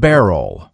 barrel.